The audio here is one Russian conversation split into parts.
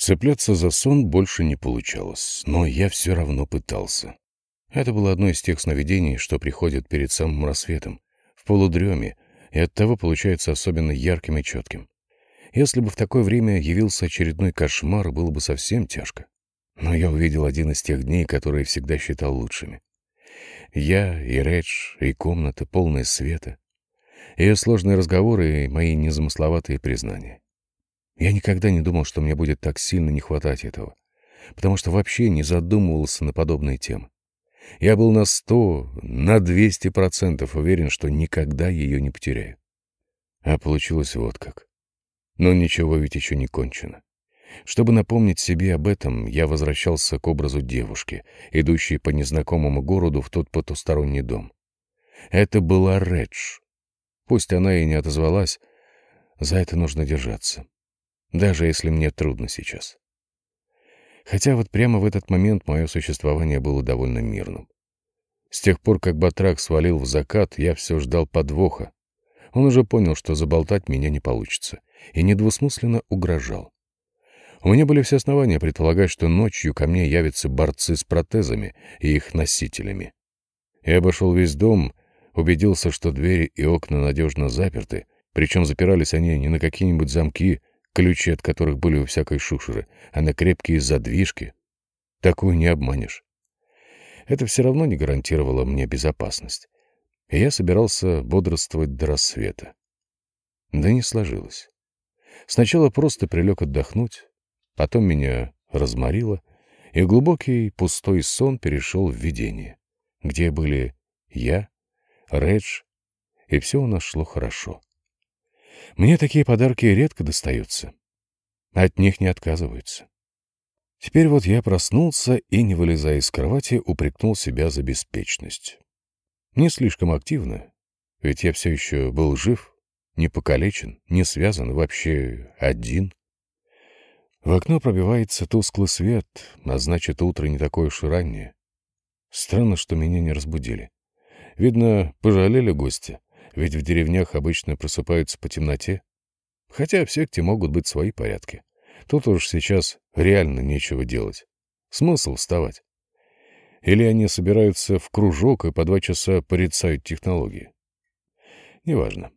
Цепляться за сон больше не получалось, но я все равно пытался. Это было одно из тех сновидений, что приходят перед самым рассветом, в полудреме, и оттого получается особенно ярким и четким. Если бы в такое время явился очередной кошмар, было бы совсем тяжко. Но я увидел один из тех дней, которые всегда считал лучшими. Я и Редж, и комната, полная света. Ее сложные разговоры и мои незамысловатые признания. Я никогда не думал, что мне будет так сильно не хватать этого, потому что вообще не задумывался на подобные темы. Я был на сто, на двести процентов уверен, что никогда ее не потеряю. А получилось вот как. Но ничего ведь еще не кончено. Чтобы напомнить себе об этом, я возвращался к образу девушки, идущей по незнакомому городу в тот потусторонний дом. Это была Редж. Пусть она и не отозвалась, за это нужно держаться даже если мне трудно сейчас. Хотя вот прямо в этот момент мое существование было довольно мирным. С тех пор, как Батрак свалил в закат, я все ждал подвоха. Он уже понял, что заболтать меня не получится, и недвусмысленно угрожал. У меня были все основания предполагать, что ночью ко мне явятся борцы с протезами и их носителями. Я обошел весь дом, убедился, что двери и окна надежно заперты, причем запирались они не на какие-нибудь замки, ключи от которых были у всякой шушеры, а на крепкие задвижки. Такую не обманешь. Это все равно не гарантировало мне безопасность. И я собирался бодрствовать до рассвета. Да не сложилось. Сначала просто прилег отдохнуть, потом меня разморило, и глубокий пустой сон перешел в видение, где были я, Редж, и все у нас шло хорошо. Мне такие подарки редко достаются. От них не отказываются. Теперь вот я проснулся и, не вылезая из кровати, упрекнул себя за беспечность. Не слишком активно, ведь я все еще был жив, не покалечен, не связан, вообще один. В окно пробивается тусклый свет, а значит, утро не такое уж и раннее. Странно, что меня не разбудили. Видно, пожалели гости ведь в деревнях обычно просыпаются по темноте. Хотя в секте могут быть свои порядки. Тут уж сейчас реально нечего делать. Смысл вставать? Или они собираются в кружок и по два часа порицают технологии? Неважно.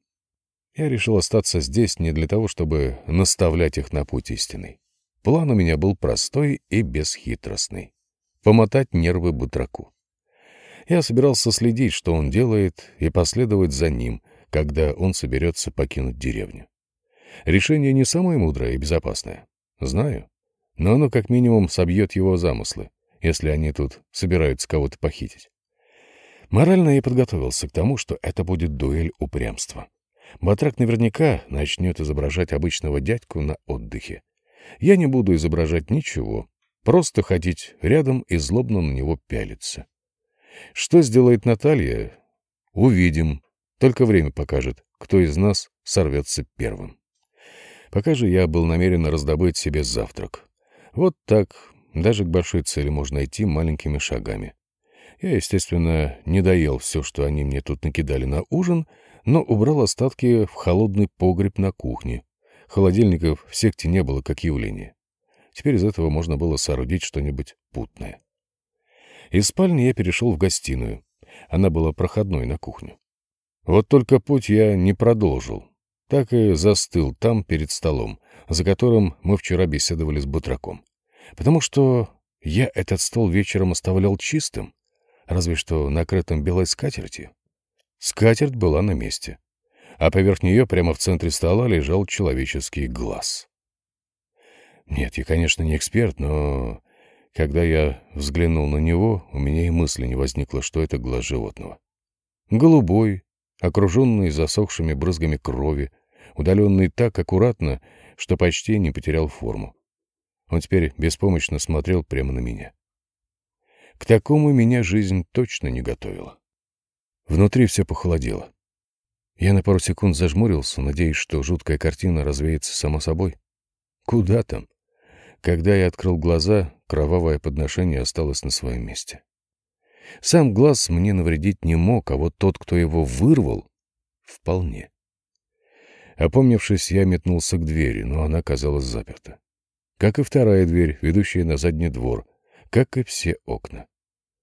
Я решил остаться здесь не для того, чтобы наставлять их на путь истинный. План у меня был простой и бесхитростный. Помотать нервы Бутраку. Я собирался следить, что он делает, и последовать за ним, когда он соберется покинуть деревню. Решение не самое мудрое и безопасное. Знаю. Но оно как минимум собьет его замыслы, если они тут собираются кого-то похитить. Морально я подготовился к тому, что это будет дуэль упрямства. Батрак наверняка начнет изображать обычного дядьку на отдыхе. Я не буду изображать ничего, просто ходить рядом и злобно на него пялиться. Что сделает Наталья? Увидим. Только время покажет, кто из нас сорвется первым. Пока же я был намерен раздобыть себе завтрак. Вот так, даже к большой цели можно идти маленькими шагами. Я, естественно, не доел все, что они мне тут накидали на ужин, но убрал остатки в холодный погреб на кухне. Холодильников в секте не было как явление. Теперь из этого можно было соорудить что-нибудь путное. Из спальни я перешел в гостиную. Она была проходной на кухню. Вот только путь я не продолжил. Так и застыл там, перед столом, за которым мы вчера беседовали с Бутраком. Потому что я этот стол вечером оставлял чистым, разве что накрытым белой скатертью. Скатерть была на месте, а поверх нее прямо в центре стола лежал человеческий глаз. Нет, я, конечно, не эксперт, но когда я взглянул на него, у меня и мысли не возникло, что это глаз животного. Голубой, окруженный засохшими брызгами крови, удаленный так аккуратно, что почти не потерял форму. Он теперь беспомощно смотрел прямо на меня. К такому меня жизнь точно не готовила. Внутри все похолодело. Я на пару секунд зажмурился, надеясь, что жуткая картина развеется само собой. Куда там? Когда я открыл глаза, кровавое подношение осталось на своем месте. Сам глаз мне навредить не мог, а вот тот, кто его вырвал, вполне. Опомнившись, я метнулся к двери, но она казалась заперта. как и вторая дверь, ведущая на задний двор, как и все окна.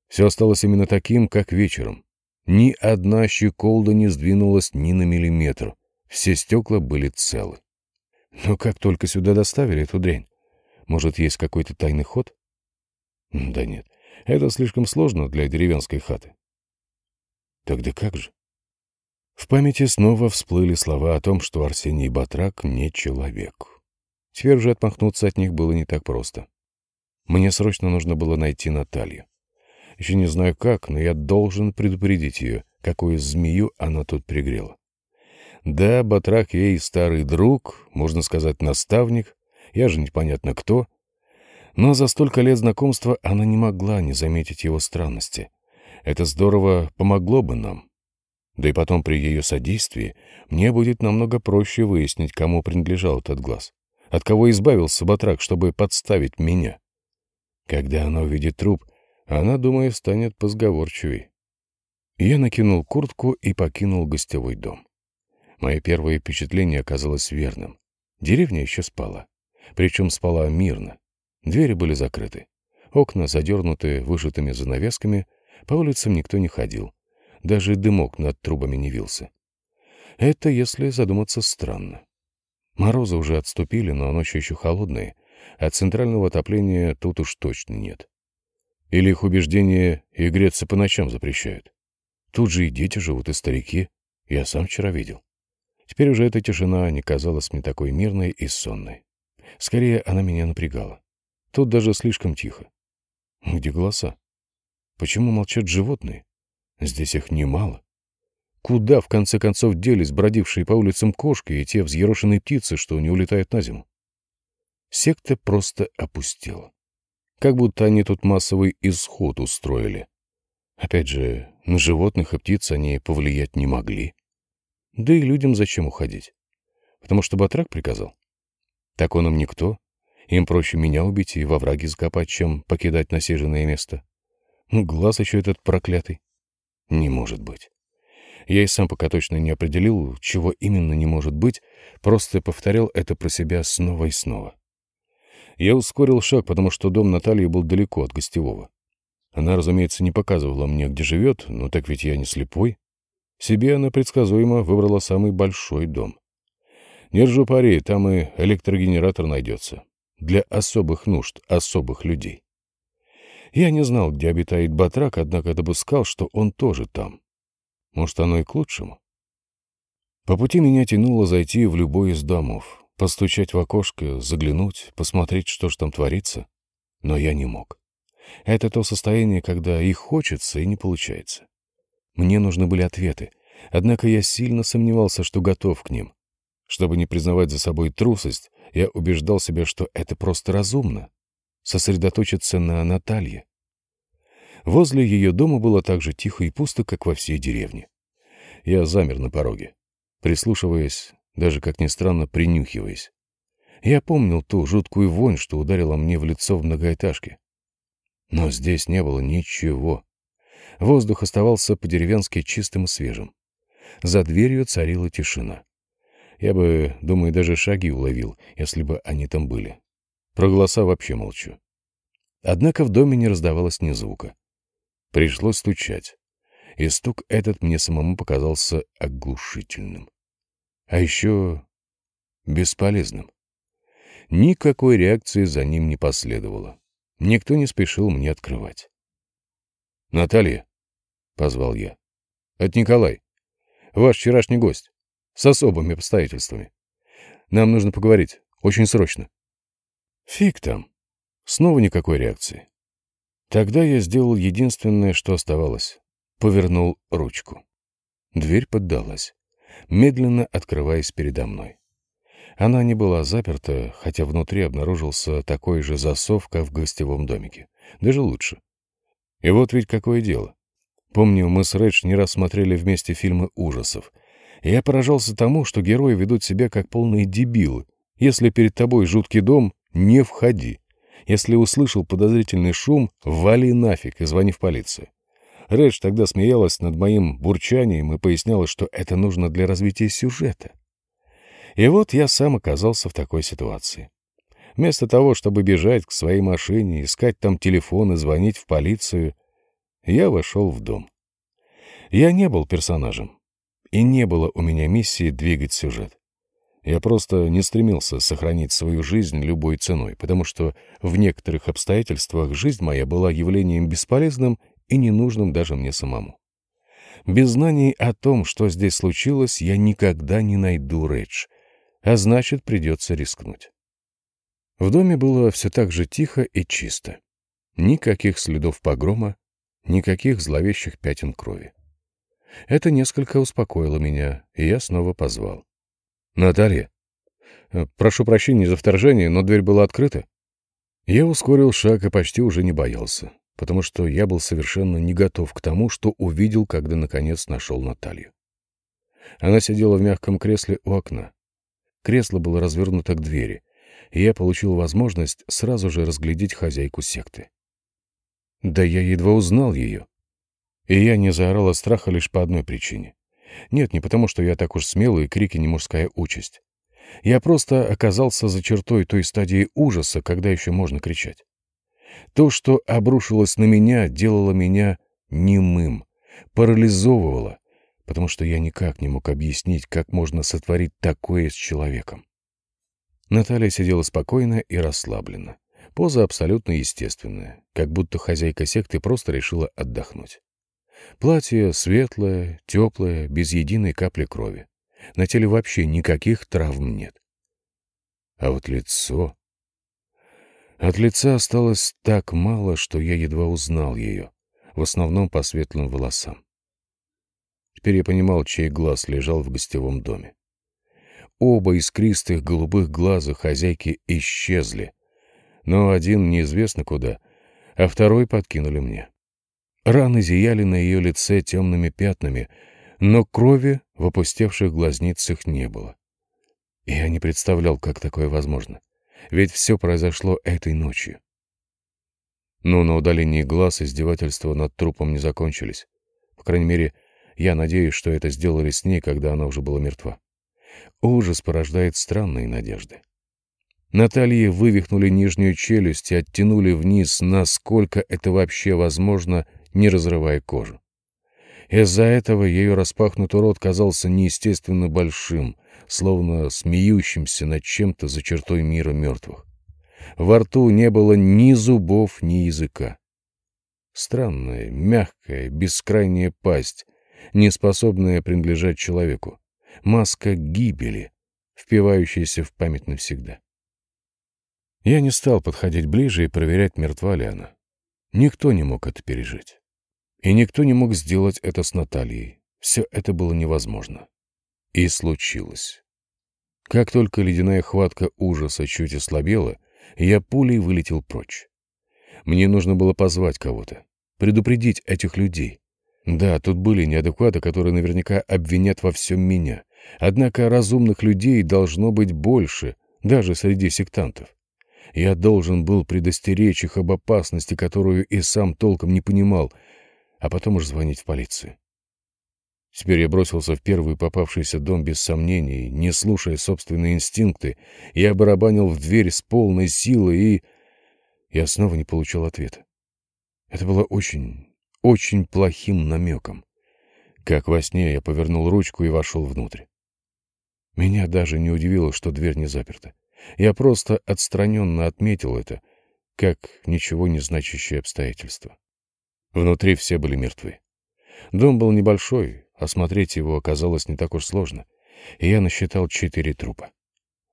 Все осталось именно таким, как вечером. Ни одна щеколда не сдвинулась ни на миллиметр. Все стекла были целы. Но как только сюда доставили эту дрянь? Может, есть какой-то тайный ход? Да нет, это слишком сложно для деревенской хаты. Тогда как же? В памяти снова всплыли слова о том, что Арсений Батрак не человек. Теперь уже отмахнуться от них было не так просто. Мне срочно нужно было найти Наталью. Еще не знаю как, но я должен предупредить ее, какую змею она тут пригрела. Да, Батрак ей старый друг, можно сказать, наставник, я же непонятно кто. Но за столько лет знакомства она не могла не заметить его странности. Это здорово помогло бы нам. Да и потом при ее содействии мне будет намного проще выяснить, кому принадлежал этот глаз. От кого избавился Батрак, чтобы подставить меня. Когда она увидит труп, она, думаю, станет позговорчивей. Я накинул куртку и покинул гостевой дом. Мое первое впечатление оказалось верным. Деревня еще спала. Причем спала мирно. Двери были закрыты. Окна задернуты вышитыми занавесками, по улицам никто не ходил. Даже дымок над трубами не вился. Это, если задуматься, странно. Морозы уже отступили, но ночи еще холодные, а центрального отопления тут уж точно нет. Или их убеждения и греться по ночам запрещают. Тут же и дети живут, и старики. Я сам вчера видел. Теперь уже эта тишина не казалась мне такой мирной и сонной. Скорее, она меня напрягала. Тут даже слишком тихо. Где голоса? Почему молчат животные? Здесь их немало. Куда, в конце концов, делись бродившие по улицам кошки и те взъерошенные птицы, что не улетают на зиму? Секта просто опустела. Как будто они тут массовый исход устроили. Опять же, на животных и птиц они повлиять не могли. Да и людям зачем уходить? Потому что Батрак приказал. Так он им никто. Им проще меня убить и во враги закопать, чем покидать насиженное место. Ну, глаз еще этот проклятый. Не может быть. Я и сам пока точно не определил, чего именно не может быть, просто повторял это про себя снова и снова. Я ускорил шаг, потому что дом Натальи был далеко от гостевого. Она, разумеется, не показывала мне, где живет, но так ведь я не слепой. Себе она предсказуемо выбрала самый большой дом. Держу пари, там и электрогенератор найдется. Для особых нужд, особых людей. Я не знал, где обитает Батрак, однако допускал, что он тоже там. Может, оно и к лучшему. По пути меня тянуло зайти в любой из домов. Постучать в окошко, заглянуть, посмотреть, что ж там творится. Но я не мог. Это то состояние, когда и хочется, и не получается. Мне нужны были ответы, однако я сильно сомневался, что готов к ним. Чтобы не признавать за собой трусость, я убеждал себя, что это просто разумно. Сосредоточиться на Наталье. Возле ее дома было так же тихо и пусто, как во всей деревне. Я замер на пороге, прислушиваясь даже, как ни странно, принюхиваясь. Я помнил ту жуткую вонь, что ударила мне в лицо в многоэтажке. Но здесь не было ничего. Воздух оставался по-деревенски чистым и свежим. За дверью царила тишина. Я бы, думаю, даже шаги уловил, если бы они там были. Про голоса вообще молчу. Однако в доме не раздавалось ни звука. Пришлось стучать. И стук этот мне самому показался оглушительным. А еще бесполезным. Никакой реакции за ним не последовало. Никто не спешил мне открывать. «Наталья», — позвал я, — «это Николай, ваш вчерашний гость, с особыми обстоятельствами. Нам нужно поговорить, очень срочно». Фиг там. Снова никакой реакции. Тогда я сделал единственное, что оставалось. Повернул ручку. Дверь поддалась медленно открываясь передо мной. Она не была заперта, хотя внутри обнаружился такой же засов, как в гостевом домике. Даже лучше. И вот ведь какое дело. Помню, мы с Рэдж не раз смотрели вместе фильмы ужасов. Я поражался тому, что герои ведут себя как полные дебилы. Если перед тобой жуткий дом, не входи. Если услышал подозрительный шум, вали нафиг и звони в полицию. Рэдж тогда смеялась над моим бурчанием и поясняла, что это нужно для развития сюжета. И вот я сам оказался в такой ситуации. Вместо того, чтобы бежать к своей машине, искать там телефон и звонить в полицию, я вошел в дом. Я не был персонажем, и не было у меня миссии двигать сюжет. Я просто не стремился сохранить свою жизнь любой ценой, потому что в некоторых обстоятельствах жизнь моя была явлением бесполезным и ненужным даже мне самому. Без знаний о том, что здесь случилось, я никогда не найду Рэдж, а значит, придется рискнуть. В доме было все так же тихо и чисто. Никаких следов погрома, никаких зловещих пятен крови. Это несколько успокоило меня, и я снова позвал. «Наталья, э, прошу прощения за вторжение, но дверь была открыта». Я ускорил шаг и почти уже не боялся, потому что я был совершенно не готов к тому, что увидел, когда наконец нашел Наталью. Она сидела в мягком кресле у окна. Кресло было развернуто к двери, и я получил возможность сразу же разглядеть хозяйку секты. Да я едва узнал ее. И я не заорал от страха лишь по одной причине. Нет, не потому, что я так уж смелый, и крики не мужская участь. Я просто оказался за чертой той стадии ужаса, когда еще можно кричать. То, что обрушилось на меня, делало меня немым, парализовывало, потому что я никак не мог объяснить, как можно сотворить такое с человеком. Наталья сидела спокойно и расслабленно. Поза абсолютно естественная, как будто хозяйка секты просто решила отдохнуть. Платье светлое, теплое, без единой капли крови. На теле вообще никаких травм нет. А вот лицо... От лица осталось так мало, что я едва узнал ее, в основном по светлым волосам. Теперь я понимал, чей глаз лежал в гостевом доме. Оба искристых голубых глаза хозяйки исчезли, но один неизвестно куда, а второй подкинули мне. Раны зияли на ее лице темными пятнами, но крови в опустевших глазницах не было. Я не представлял, как такое возможно. Ведь все произошло этой ночью. Но на удалении глаз издевательства над трупом не закончились. По крайней мере, я надеюсь, что это сделали с ней, когда она уже была мертва. Ужас порождает странные надежды. Наталье вывихнули нижнюю челюсть и оттянули вниз, насколько это вообще возможно, не разрывая кожу. Из-за этого ее распахнутый рот казался неестественно большим, словно смеющимся над чем-то за чертой мира мертвых. Во рту не было ни зубов, ни языка. Странная, мягкая, бескрайняя пасть, не способная принадлежать человеку. Маска гибели, впивающаяся в память навсегда. Я не стал подходить ближе и проверять, мертва ли она. Никто не мог это пережить. И никто не мог сделать это с Натальей. Все это было невозможно. И случилось. Как только ледяная хватка ужаса чуть ослабела, я пулей вылетел прочь. Мне нужно было позвать кого-то, предупредить этих людей. Да, тут были неадекваты, которые наверняка обвинят во всем меня. Однако разумных людей должно быть больше, даже среди сектантов. Я должен был предостеречь их об опасности, которую и сам толком не понимал, а потом уж звонить в полицию. Теперь я бросился в первый попавшийся дом без сомнений, не слушая собственные инстинкты. Я барабанил в дверь с полной силой и... Я снова не получил ответа. Это было очень, очень плохим намеком. Как во сне я повернул ручку и вошел внутрь. Меня даже не удивило, что дверь не заперта. Я просто отстраненно отметил это, как ничего не значащее обстоятельство. Внутри все были мертвы. Дом был небольшой, осмотреть его оказалось не так уж сложно, и я насчитал четыре трупа.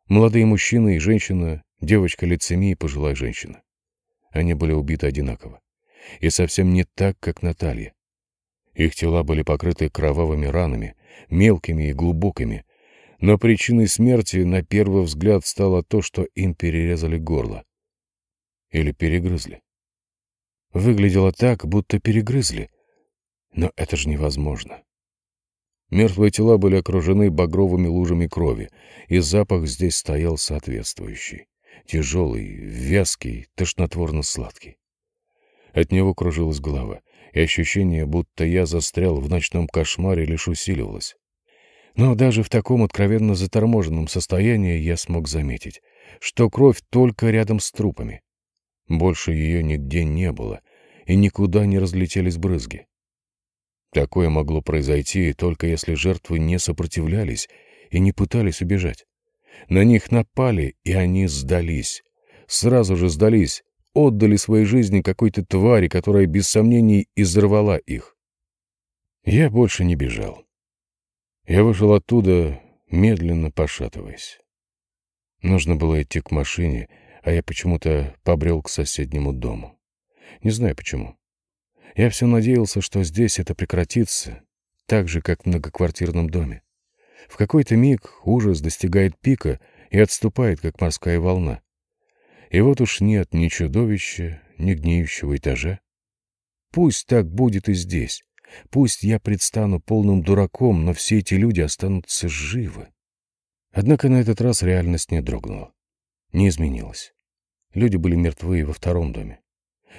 Молодые мужчина и женщина, девочка лет семи и пожилая женщина. Они были убиты одинаково. И совсем не так, как Наталья. Их тела были покрыты кровавыми ранами, мелкими и глубокими, но причиной смерти на первый взгляд стало то, что им перерезали горло. Или перегрызли. Выглядело так, будто перегрызли. Но это же невозможно. Мертвые тела были окружены багровыми лужами крови, и запах здесь стоял соответствующий. Тяжелый, вязкий, тошнотворно-сладкий. От него кружилась голова, и ощущение, будто я застрял в ночном кошмаре, лишь усиливалось. Но даже в таком откровенно заторможенном состоянии я смог заметить, что кровь только рядом с трупами. Больше ее нигде не было, и никуда не разлетелись брызги. Такое могло произойти только если жертвы не сопротивлялись и не пытались убежать. На них напали, и они сдались. Сразу же сдались, отдали свои жизни какой-то твари, которая без сомнений изорвала их. Я больше не бежал. Я вышел оттуда, медленно пошатываясь. Нужно было идти к машине, а я почему-то побрел к соседнему дому. Не знаю почему. Я все надеялся, что здесь это прекратится, так же, как в многоквартирном доме. В какой-то миг ужас достигает пика и отступает, как морская волна. И вот уж нет ни чудовища, ни гниющего этажа. Пусть так будет и здесь. Пусть я предстану полным дураком, но все эти люди останутся живы. Однако на этот раз реальность не дрогнула. Не изменилась. Люди были мертвы во втором доме.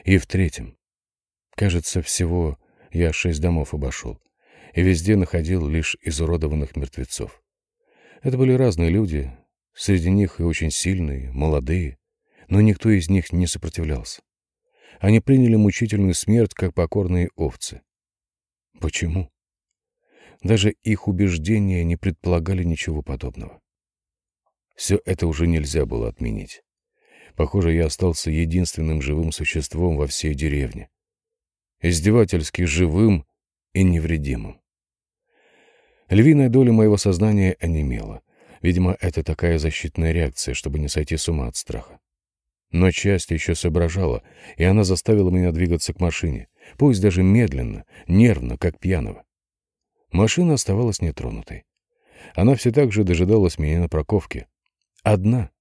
И в третьем. Кажется, всего я шесть домов обошел и везде находил лишь изуродованных мертвецов. Это были разные люди, среди них и очень сильные, молодые, но никто из них не сопротивлялся. Они приняли мучительную смерть, как покорные овцы. Почему? Даже их убеждения не предполагали ничего подобного. Все это уже нельзя было отменить. Похоже, я остался единственным живым существом во всей деревне. Издевательски живым и невредимым. Львиная доля моего сознания онемела. Видимо, это такая защитная реакция, чтобы не сойти с ума от страха. Но часть еще соображала, и она заставила меня двигаться к машине, пусть даже медленно, нервно, как пьяного. Машина оставалась нетронутой. Она все так же дожидалась меня на парковке. Одна.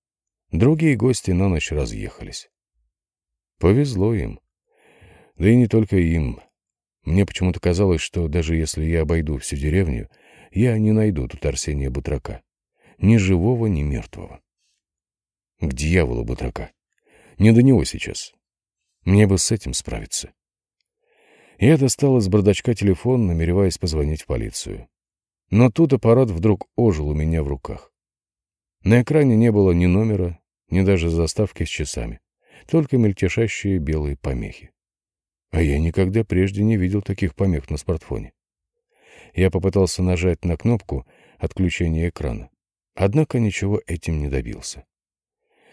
Другие гости на ночь разъехались. Повезло им. Да и не только им. Мне почему-то казалось, что даже если я обойду всю деревню, я не найду тут Арсения Бутрака. Ни живого, ни мертвого. К дьяволу Бутрака. Не до него сейчас. Мне бы с этим справиться. Я достал из бардачка телефон, намереваясь позвонить в полицию. Но тут аппарат вдруг ожил у меня в руках. На экране не было ни номера, ни даже заставки с часами, только мельтешащие белые помехи. А я никогда прежде не видел таких помех на смартфоне. Я попытался нажать на кнопку отключения экрана, однако ничего этим не добился.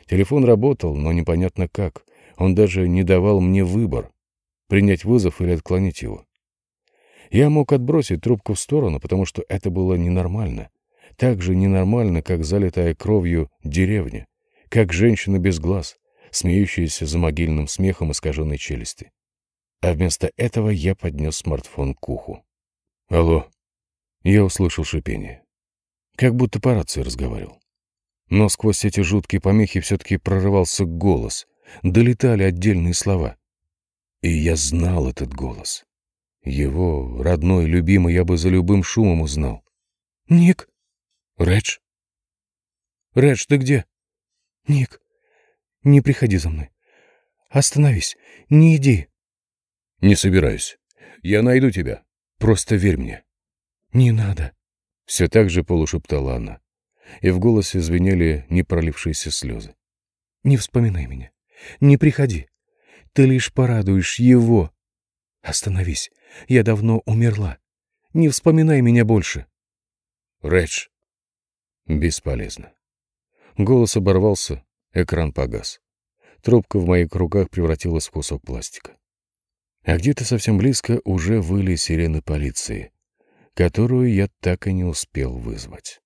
Телефон работал, но непонятно как. Он даже не давал мне выбор — принять вызов или отклонить его. Я мог отбросить трубку в сторону, потому что это было ненормально. Так же ненормально, как залитая кровью деревня, как женщина без глаз, смеющаяся за могильным смехом искаженной челюсти а вместо этого я поднес смартфон к уху. «Алло!» Я услышал шипение. Как будто по рации разговаривал. Но сквозь эти жуткие помехи все-таки прорывался голос, долетали отдельные слова. И я знал этот голос. Его, родной, любимый, я бы за любым шумом узнал. «Ник!» «Редж?» «Редж, ты где?» «Ник, не приходи за мной. Остановись, не иди!» «Не собираюсь. Я найду тебя. Просто верь мне». «Не надо», — все так же полушептала она, и в голосе звенели непролившиеся слезы. «Не вспоминай меня. Не приходи. Ты лишь порадуешь его. Остановись. Я давно умерла. Не вспоминай меня больше». «Редж». Бесполезно. Голос оборвался, экран погас. Трубка в моих руках превратилась в кусок пластика. А где-то совсем близко уже выли сирены полиции, которую я так и не успел вызвать.